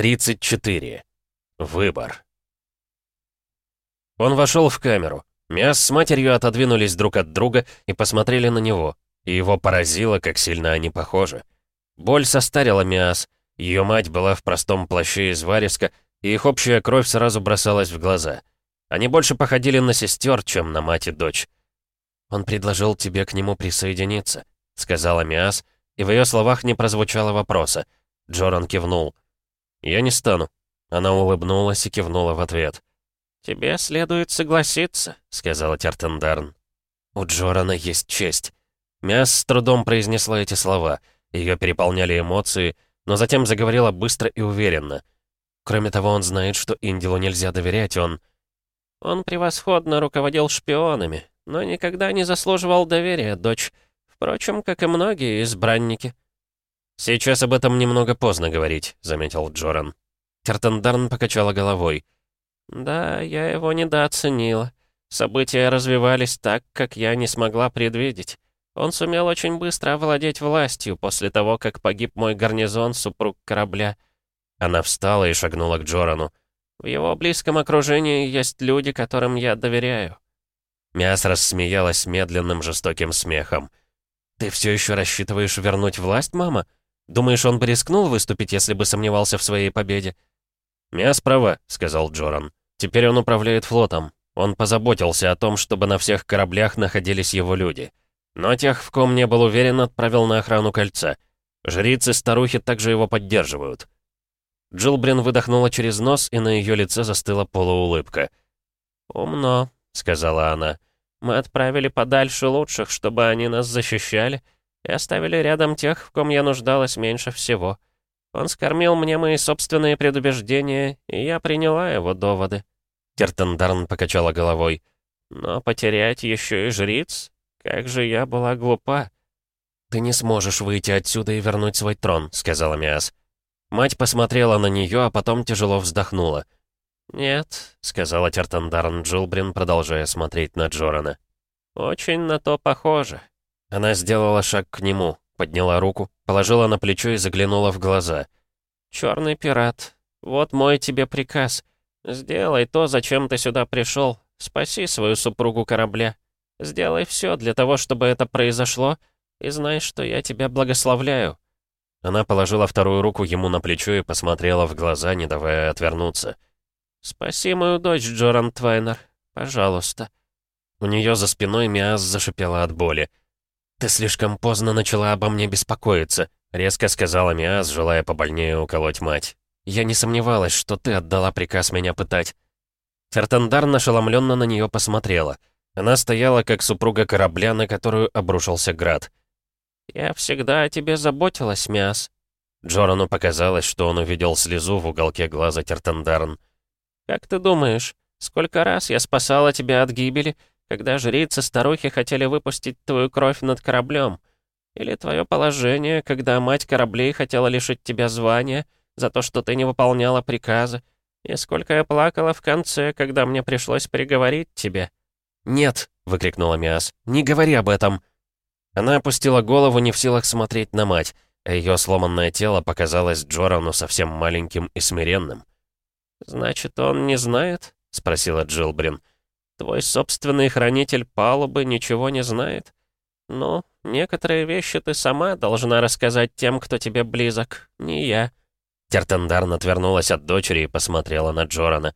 34. Выбор. Он вошел в камеру. Миас с матерью отодвинулись друг от друга и посмотрели на него. И его поразило, как сильно они похожи. Боль состарила Миас. Ее мать была в простом плаще из вариска, и их общая кровь сразу бросалась в глаза. Они больше походили на сестер, чем на мать и дочь. «Он предложил тебе к нему присоединиться», — сказала Миас, и в ее словах не прозвучало вопроса. Джоран кивнул — «Я не стану». Она улыбнулась и кивнула в ответ. «Тебе следует согласиться», — сказала Тертендарн. «У Джорана есть честь». Мяс с трудом произнесла эти слова. Ее переполняли эмоции, но затем заговорила быстро и уверенно. Кроме того, он знает, что Индилу нельзя доверять, он... «Он превосходно руководил шпионами, но никогда не заслуживал доверия, дочь. Впрочем, как и многие избранники». «Сейчас об этом немного поздно говорить», — заметил Джоран. Тертендарн покачала головой. «Да, я его недооценила. События развивались так, как я не смогла предвидеть. Он сумел очень быстро овладеть властью после того, как погиб мой гарнизон, супруг корабля». Она встала и шагнула к Джорану. «В его близком окружении есть люди, которым я доверяю». Мяс рассмеялась медленным жестоким смехом. «Ты все еще рассчитываешь вернуть власть, мама?» Думаешь, он бы рискнул выступить, если бы сомневался в своей победе?» «Мяс права», — сказал Джоран. «Теперь он управляет флотом. Он позаботился о том, чтобы на всех кораблях находились его люди. Но тех, в ком не был уверен, отправил на охрану кольца. Жрицы-старухи также его поддерживают». Джилбрин выдохнула через нос, и на ее лице застыла полуулыбка. «Умно», — сказала она. «Мы отправили подальше лучших, чтобы они нас защищали, и оставили рядом тех, в ком я нуждалась меньше всего. Он скормил мне мои собственные предубеждения, и я приняла его доводы». Кертендарн покачала головой. «Но потерять еще и жриц? Как же я была глупа!» «Ты не сможешь выйти отсюда и вернуть свой трон», — сказала Миас. Мать посмотрела на нее, а потом тяжело вздохнула. «Нет», — сказала Тертандарн Джилбрин, продолжая смотреть на Джорана. «Очень на то похоже. Она сделала шаг к нему, подняла руку, положила на плечо и заглянула в глаза. Чёрный пират, вот мой тебе приказ. Сделай то, зачем ты сюда пришел. Спаси свою супругу корабля. Сделай всё для того, чтобы это произошло, и знай, что я тебя благословляю». Она положила вторую руку ему на плечо и посмотрела в глаза, не давая отвернуться. «Спаси мою дочь, Джоран Твайнер. Пожалуйста». У неё за спиной Миас зашипела от боли. «Ты слишком поздно начала обо мне беспокоиться», — резко сказала Миас, желая побольнее уколоть мать. «Я не сомневалась, что ты отдала приказ меня пытать». Фертендар нашеломленно на нее посмотрела. Она стояла, как супруга корабля, на которую обрушился град. «Я всегда о тебе заботилась, Миас». Джорану показалось, что он увидел слезу в уголке глаза Тертандарн. «Как ты думаешь, сколько раз я спасала тебя от гибели, когда жрицы-старухи хотели выпустить твою кровь над кораблем. Или твое положение, когда мать кораблей хотела лишить тебя звания за то, что ты не выполняла приказы. И сколько я плакала в конце, когда мне пришлось приговорить тебя. «Нет!» — выкрикнула Миас. «Не говори об этом!» Она опустила голову, не в силах смотреть на мать, а ее сломанное тело показалось Джорану совсем маленьким и смиренным. «Значит, он не знает?» — спросила Джилбрин. Твой собственный хранитель палубы ничего не знает. Но некоторые вещи ты сама должна рассказать тем, кто тебе близок, не я». Тертендарн отвернулась от дочери и посмотрела на Джорана.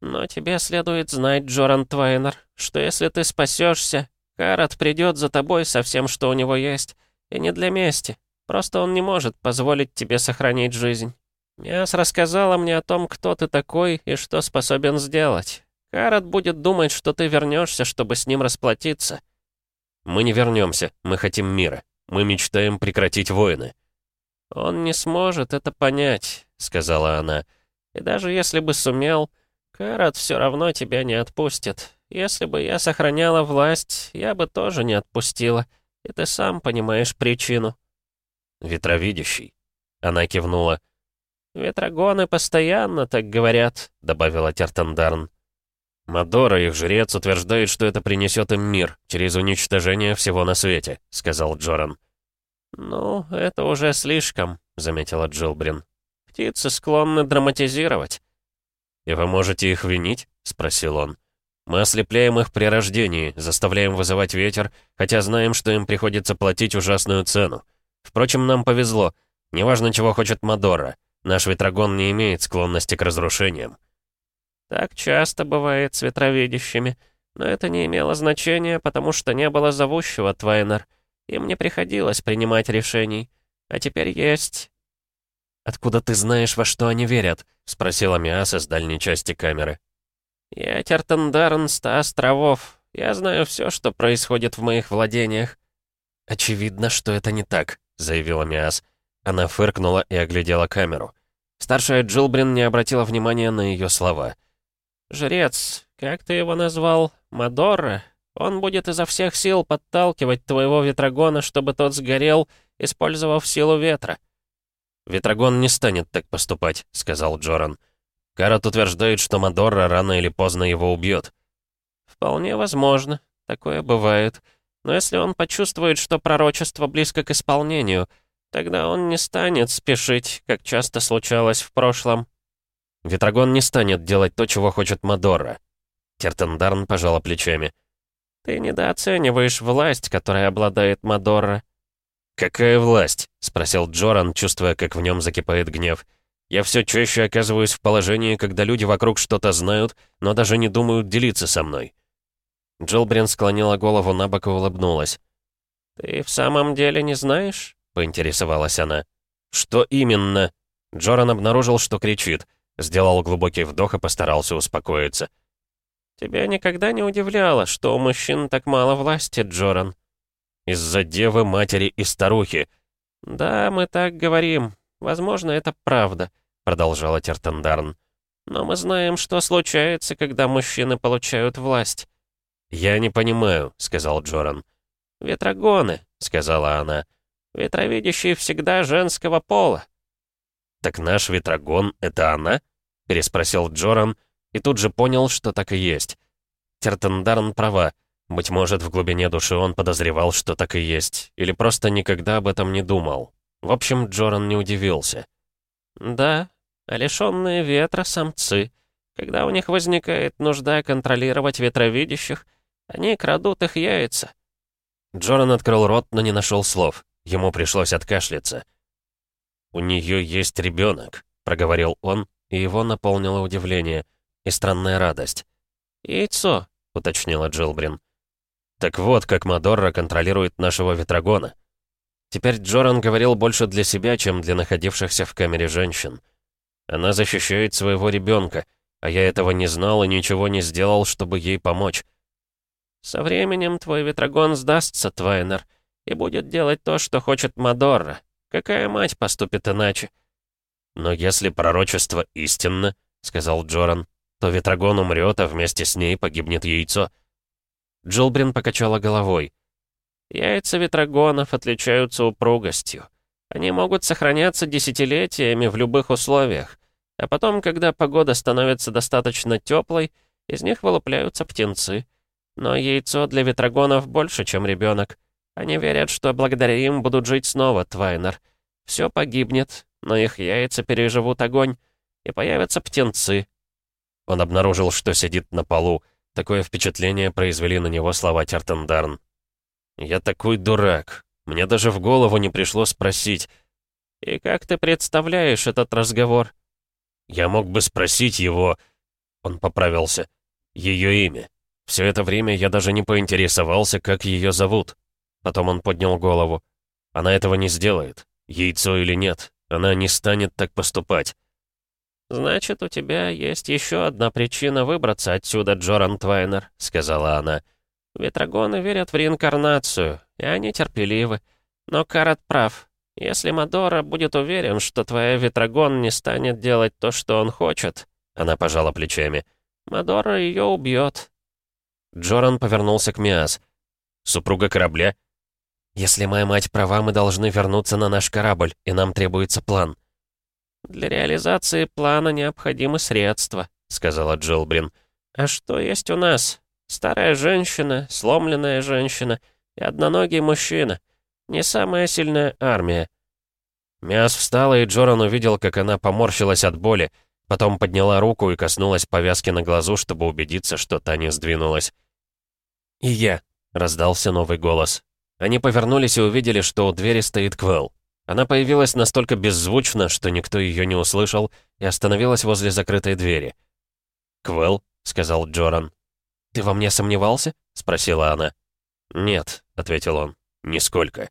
«Но тебе следует знать, Джоран Твайнер, что если ты спасешься, Карат придет за тобой со всем, что у него есть, и не для мести. Просто он не может позволить тебе сохранить жизнь. Мяс рассказала мне о том, кто ты такой и что способен сделать. Карат будет думать, что ты вернешься, чтобы с ним расплатиться». «Мы не вернемся, мы хотим мира. Мы мечтаем прекратить войны». «Он не сможет это понять», — сказала она. «И даже если бы сумел, Карат все равно тебя не отпустит. Если бы я сохраняла власть, я бы тоже не отпустила. И ты сам понимаешь причину». «Ветровидящий», — она кивнула. «Ветрогоны постоянно так говорят», — добавила Тертендарн. «Мадора, их жрец, утверждает, что это принесет им мир, через уничтожение всего на свете», — сказал Джоран. «Ну, это уже слишком», — заметила Джилбрин. «Птицы склонны драматизировать». «И вы можете их винить?» — спросил он. «Мы ослепляем их при рождении, заставляем вызывать ветер, хотя знаем, что им приходится платить ужасную цену. Впрочем, нам повезло. Неважно, чего хочет Мадора. Наш ветрогон не имеет склонности к разрушениям». Так часто бывает с ветровидящими. Но это не имело значения, потому что не было зовущего, Твайнер. и мне приходилось принимать решений. А теперь есть. «Откуда ты знаешь, во что они верят?» — спросила Миаса с дальней части камеры. «Я Тертендарн ста островов. Я знаю все, что происходит в моих владениях». «Очевидно, что это не так», — заявила Миас. Она фыркнула и оглядела камеру. Старшая Джилбрин не обратила внимания на ее слова. Жрец, как ты его назвал? Мадора? Он будет изо всех сил подталкивать твоего Ветрогона, чтобы тот сгорел, использовав силу ветра». «Ветрогон не станет так поступать», — сказал Джоран. «Карат утверждает, что Мадорра рано или поздно его убьет». «Вполне возможно. Такое бывает. Но если он почувствует, что пророчество близко к исполнению, тогда он не станет спешить, как часто случалось в прошлом». Ветрогон не станет делать то, чего хочет Мадора. Тертендарн пожала плечами. «Ты недооцениваешь власть, которой обладает Мадора. «Какая власть?» — спросил Джоран, чувствуя, как в нем закипает гнев. «Я все чаще оказываюсь в положении, когда люди вокруг что-то знают, но даже не думают делиться со мной». Джилбрин склонила голову на бок и улыбнулась. «Ты в самом деле не знаешь?» — поинтересовалась она. «Что именно?» Джоран обнаружил, что кричит. Сделал глубокий вдох и постарался успокоиться. «Тебя никогда не удивляло, что у мужчин так мало власти, Джоран?» «Из-за девы, матери и старухи». «Да, мы так говорим. Возможно, это правда», — продолжала Тертандарн. «Но мы знаем, что случается, когда мужчины получают власть». «Я не понимаю», — сказал Джоран. «Ветрогоны», — сказала она. «Ветровидящие всегда женского пола. «Так наш Ветрогон — это она?» — переспросил Джоран, и тут же понял, что так и есть. Тертендарн права. Быть может, в глубине души он подозревал, что так и есть, или просто никогда об этом не думал. В общем, Джоран не удивился. «Да, а лишенные ветра самцы. Когда у них возникает нужда контролировать ветровидящих, они крадут их яйца». Джоран открыл рот, но не нашел слов. Ему пришлось откашляться. «У нее есть ребенок», — проговорил он, и его наполнило удивление и странная радость. «Яйцо», — уточнила Джилбрин. «Так вот, как Мадорра контролирует нашего Ветрогона». Теперь Джоран говорил больше для себя, чем для находившихся в камере женщин. «Она защищает своего ребенка, а я этого не знал и ничего не сделал, чтобы ей помочь». «Со временем твой Ветрогон сдастся, Твайнер, и будет делать то, что хочет Мадорра», Какая мать поступит иначе? Но если пророчество истинно, сказал Джоран, то Ветрогон умрет, а вместе с ней погибнет яйцо. Джилбрин покачала головой. Яйца Ветрогонов отличаются упругостью. Они могут сохраняться десятилетиями в любых условиях. А потом, когда погода становится достаточно теплой, из них вылупляются птенцы. Но яйцо для ветрогонов больше, чем ребенок. Они верят, что благодаря им будут жить снова Твайнер. Все погибнет, но их яйца переживут огонь, и появятся птенцы». Он обнаружил, что сидит на полу. Такое впечатление произвели на него слова Тертендарн. «Я такой дурак. Мне даже в голову не пришло спросить. И как ты представляешь этот разговор?» «Я мог бы спросить его...» Он поправился. «Ее имя. Все это время я даже не поинтересовался, как ее зовут». Потом он поднял голову. «Она этого не сделает. Яйцо или нет, она не станет так поступать». «Значит, у тебя есть еще одна причина выбраться отсюда, Джоран Твайнер», — сказала она. «Ветрогоны верят в реинкарнацию, и они терпеливы. Но Карат прав. Если Мадора будет уверен, что твоя Ветрогон не станет делать то, что он хочет», — она пожала плечами, — «Мадора ее убьет». Джоран повернулся к Миас. «Супруга корабля?» Если моя мать права, мы должны вернуться на наш корабль, и нам требуется план». «Для реализации плана необходимы средства», — сказала Джилбрин. «А что есть у нас? Старая женщина, сломленная женщина и одноногий мужчина. Не самая сильная армия». Мяс встала, и Джоран увидел, как она поморщилась от боли, потом подняла руку и коснулась повязки на глазу, чтобы убедиться, что та не сдвинулась. «И я», — раздался новый голос. Они повернулись и увидели, что у двери стоит Квелл. Она появилась настолько беззвучно, что никто ее не услышал, и остановилась возле закрытой двери. «Квелл», — сказал Джоран. «Ты во мне сомневался?» — спросила она. «Нет», — ответил он, — «нисколько».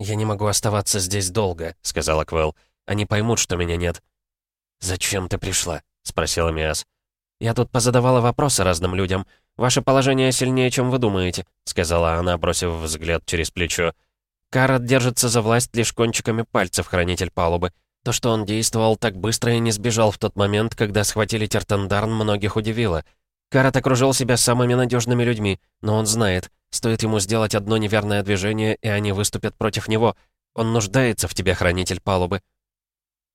«Я не могу оставаться здесь долго», — сказала Квелл. «Они поймут, что меня нет». «Зачем ты пришла?» — спросила Миас. «Я тут позадавала вопросы разным людям. «Ваше положение сильнее, чем вы думаете», — сказала она, бросив взгляд через плечо. «Карат держится за власть лишь кончиками пальцев, хранитель палубы. То, что он действовал так быстро и не сбежал в тот момент, когда схватили Тертендарн, многих удивило. Карат окружил себя самыми надежными людьми, но он знает, стоит ему сделать одно неверное движение, и они выступят против него. Он нуждается в тебе, хранитель палубы».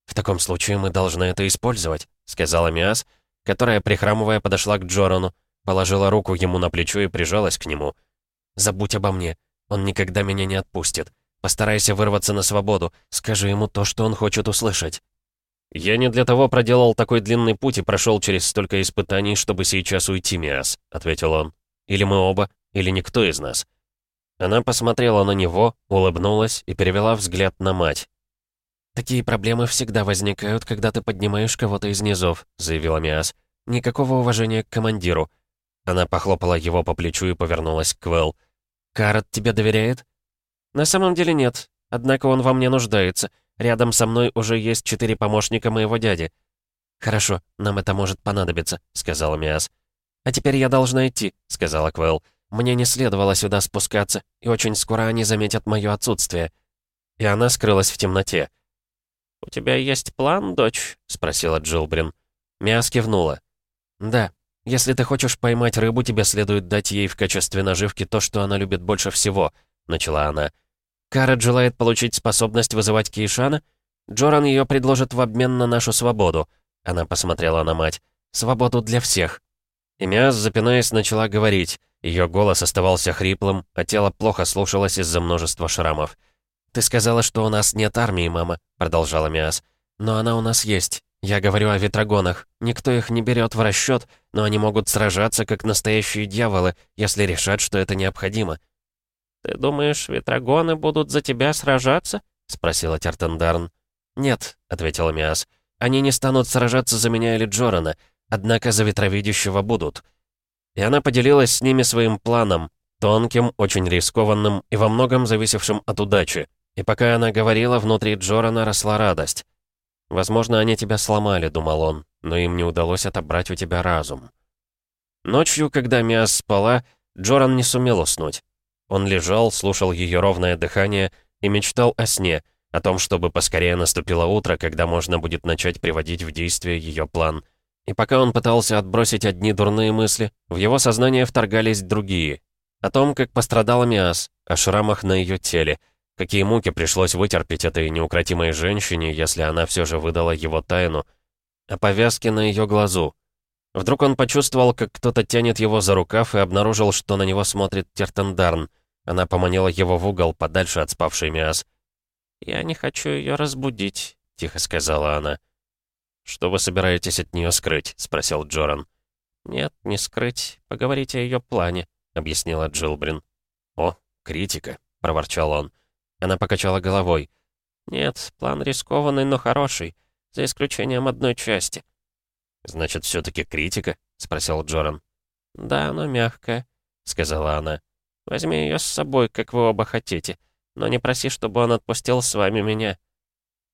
«В таком случае мы должны это использовать», — сказала Миас, которая, прихрамывая, подошла к Джорану. Положила руку ему на плечо и прижалась к нему. «Забудь обо мне. Он никогда меня не отпустит. Постарайся вырваться на свободу. Скажи ему то, что он хочет услышать». «Я не для того проделал такой длинный путь и прошел через столько испытаний, чтобы сейчас уйти, Миас», — ответил он. «Или мы оба, или никто из нас». Она посмотрела на него, улыбнулась и перевела взгляд на мать. «Такие проблемы всегда возникают, когда ты поднимаешь кого-то из низов», — заявила Миас. «Никакого уважения к командиру. Она похлопала его по плечу и повернулась к Квелл. «Карот тебе доверяет?» «На самом деле нет. Однако он во мне нуждается. Рядом со мной уже есть четыре помощника моего дяди». «Хорошо, нам это может понадобиться», — сказала Миас. «А теперь я должна идти», — сказала Квелл. «Мне не следовало сюда спускаться, и очень скоро они заметят мое отсутствие». И она скрылась в темноте. «У тебя есть план, дочь?» — спросила Джилбрин. Миас кивнула. «Да, если ты хочешь поймать рыбу, тебе следует дать ей в качестве наживки то, что она любит больше всего», — начала она. «Карет желает получить способность вызывать Кейшана? Джоран ее предложит в обмен на нашу свободу». Она посмотрела на мать. «Свободу для всех». И Миас, запинаясь, начала говорить. Ее голос оставался хриплым, а тело плохо слушалось из-за множества шрамов. «Ты сказала, что у нас нет армии, мама», — продолжала Миас. «Но она у нас есть. Я говорю о ветрогонах. Никто их не берет в расчет, но они могут сражаться, как настоящие дьяволы, если решат, что это необходимо». «Ты думаешь, ветрогоны будут за тебя сражаться?» — спросила Тертендарн. «Нет», — ответил Миас. «Они не станут сражаться за меня или Джорана, однако за ветровидящего будут». И она поделилась с ними своим планом, тонким, очень рискованным и во многом зависевшим от удачи. И пока она говорила, внутри Джорана росла радость. «Возможно, они тебя сломали», — думал он, «но им не удалось отобрать у тебя разум». Ночью, когда Миас спала, Джоран не сумел уснуть. Он лежал, слушал ее ровное дыхание и мечтал о сне, о том, чтобы поскорее наступило утро, когда можно будет начать приводить в действие ее план. И пока он пытался отбросить одни дурные мысли, в его сознание вторгались другие. О том, как пострадала Миас, о шрамах на ее теле — Какие муки пришлось вытерпеть этой неукротимой женщине, если она все же выдала его тайну. а повязки на ее глазу. Вдруг он почувствовал, как кто-то тянет его за рукав и обнаружил, что на него смотрит Тертендарн. Она поманила его в угол, подальше от спавшей Мяс. «Я не хочу ее разбудить», — тихо сказала она. «Что вы собираетесь от нее скрыть?» — спросил Джоран. «Нет, не скрыть. Поговорить о ее плане», — объяснила Джилбрин. «О, критика», — проворчал он. Она покачала головой. «Нет, план рискованный, но хороший, за исключением одной части». «Значит, все таки критика?» — спросил Джоран. «Да, но мягкая», — сказала она. «Возьми ее с собой, как вы оба хотите, но не проси, чтобы он отпустил с вами меня».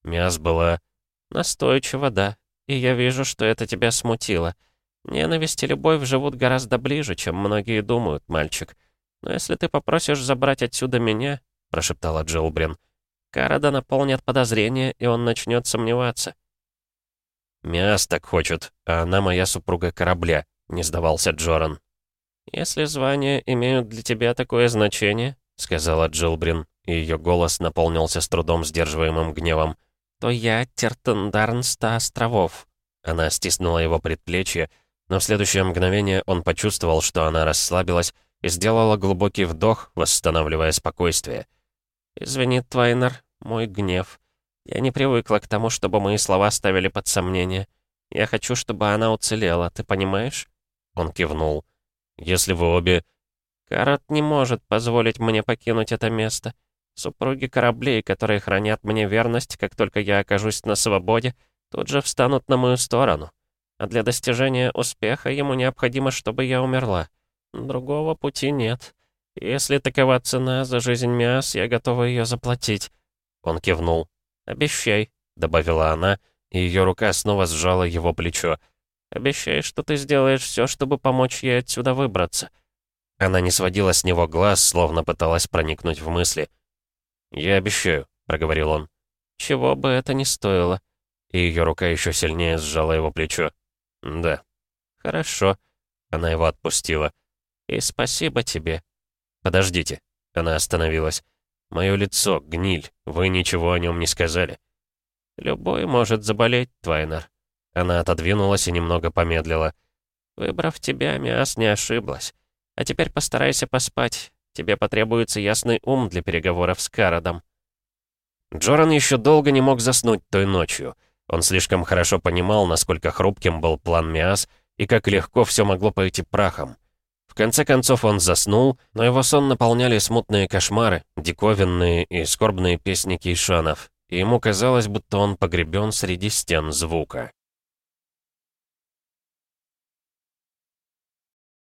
Мяс была... «Настойчиво, да. И я вижу, что это тебя смутило. Ненависть и любовь живут гораздо ближе, чем многие думают, мальчик. Но если ты попросишь забрать отсюда меня, — прошептала Джилбрин. «Карада наполнит подозрения, и он начнет сомневаться». «Миас так хочет, а она моя супруга корабля», — не сдавался Джоран. «Если звания имеют для тебя такое значение», — сказала Джилбрин, и ее голос наполнился с трудом сдерживаемым гневом, «то я Тертендарн ста островов». Она стиснула его предплечье, но в следующее мгновение он почувствовал, что она расслабилась и сделала глубокий вдох, восстанавливая спокойствие. «Извини, Твайнер, мой гнев. Я не привыкла к тому, чтобы мои слова ставили под сомнение. Я хочу, чтобы она уцелела, ты понимаешь?» Он кивнул. «Если вы обе...» «Карат не может позволить мне покинуть это место. Супруги кораблей, которые хранят мне верность, как только я окажусь на свободе, тут же встанут на мою сторону. А для достижения успеха ему необходимо, чтобы я умерла. Другого пути нет. «Если такова цена за жизнь Миас, я готова ее заплатить». Он кивнул. «Обещай», — добавила она, и ее рука снова сжала его плечо. «Обещай, что ты сделаешь все, чтобы помочь ей отсюда выбраться». Она не сводила с него глаз, словно пыталась проникнуть в мысли. «Я обещаю», — проговорил он. «Чего бы это ни стоило». И ее рука еще сильнее сжала его плечо. «Да». «Хорошо». Она его отпустила. «И спасибо тебе». «Подождите». Она остановилась. «Мое лицо, гниль. Вы ничего о нем не сказали». «Любой может заболеть, Твайнер». Она отодвинулась и немного помедлила. «Выбрав тебя, Миас не ошиблась. А теперь постарайся поспать. Тебе потребуется ясный ум для переговоров с Карадом». Джоран еще долго не мог заснуть той ночью. Он слишком хорошо понимал, насколько хрупким был план Миас и как легко все могло пойти прахом. В конце концов он заснул, но его сон наполняли смутные кошмары, диковинные и скорбные песни кейшанов, и ему казалось, будто он погребен среди стен звука.